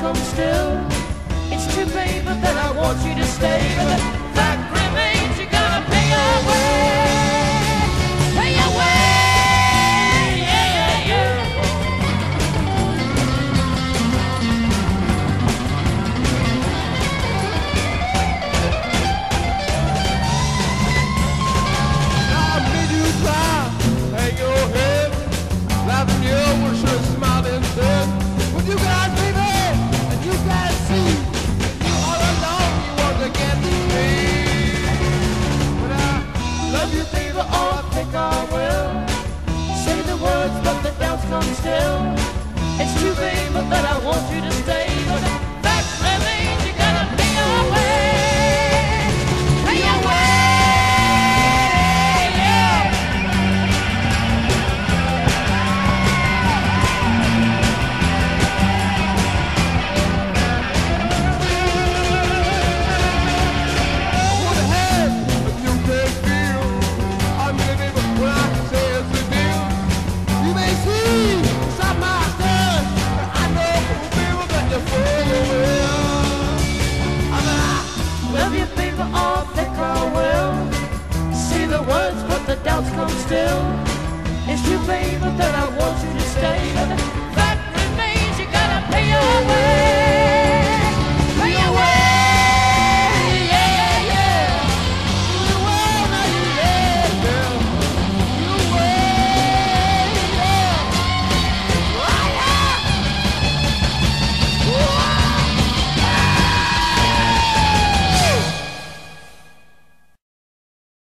come still. It's too late, but then I want you to stay. But the fact remains, you gotta pay your way. Pay your way, yeah, yeah, yeah. I made you cry, hang your head, laughing your worship's still the doubts come still. It's too painful that I